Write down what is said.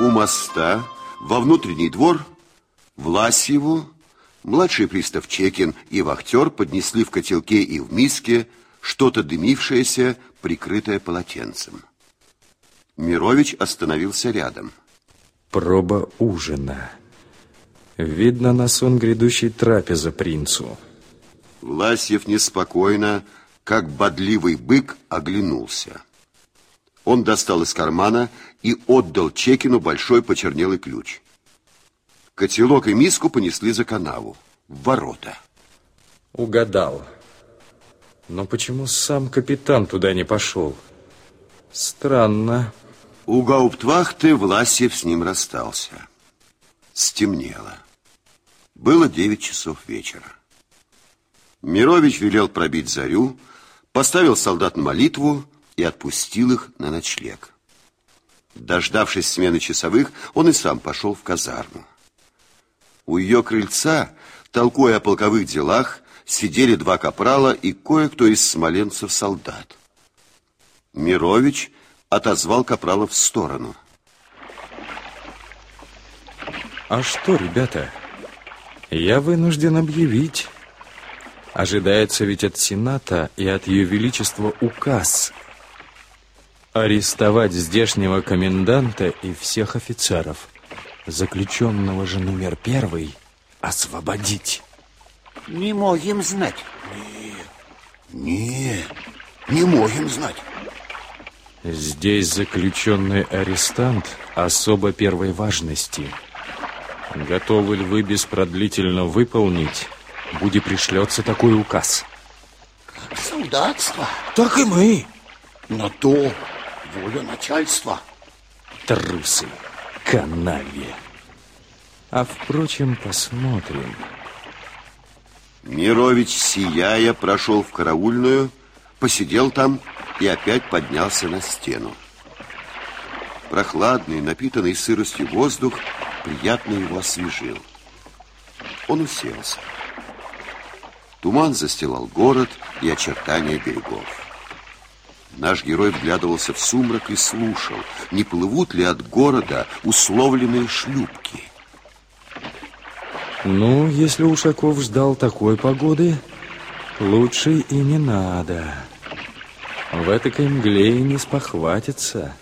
У моста во внутренний двор Власьеву, младший пристав Чекин и вахтер поднесли в котелке и в миске что-то дымившееся, прикрытое полотенцем. Мирович остановился рядом. Проба ужина. Видно на сон грядущей трапеза принцу. Власьев неспокойно, как бодливый бык, оглянулся. Он достал из кармана и отдал Чекину большой почернелый ключ. Котелок и миску понесли за канаву, в ворота. Угадал. Но почему сам капитан туда не пошел? Странно. У гауптвахты Власьев с ним расстался. Стемнело. Было девять часов вечера. Мирович велел пробить зарю, поставил солдат на молитву и отпустил их на ночлег. Дождавшись смены часовых, он и сам пошел в казарму. У ее крыльца, толкуя о полковых делах, сидели два капрала и кое-кто из смоленцев солдат. Мирович отозвал капрала в сторону. А что, ребята, я вынужден объявить. Ожидается ведь от Сената и от Ее Величества указ арестовать здешнего коменданта и всех офицеров. Заключенного же номер первый освободить. Не можем знать. Не, не можем знать. Здесь заключенный арестант особо первой важности. Готовы ли вы беспродлительно выполнить, будет пришлется такой указ? Как солдатство. Так и мы. На то воля начальства. Трусы, каналье. А впрочем, посмотрим. Мирович, сияя, прошел в караульную, посидел там и опять поднялся на стену. Прохладный, напитанный сыростью воздух приятно его освежил. Он уселся. Туман застилал город и очертания берегов. Наш герой вглядывался в сумрак и слушал, не плывут ли от города условленные шлюпки. Ну, если Ушаков ждал такой погоды, лучше и не надо. В этой мгле и не спохватится.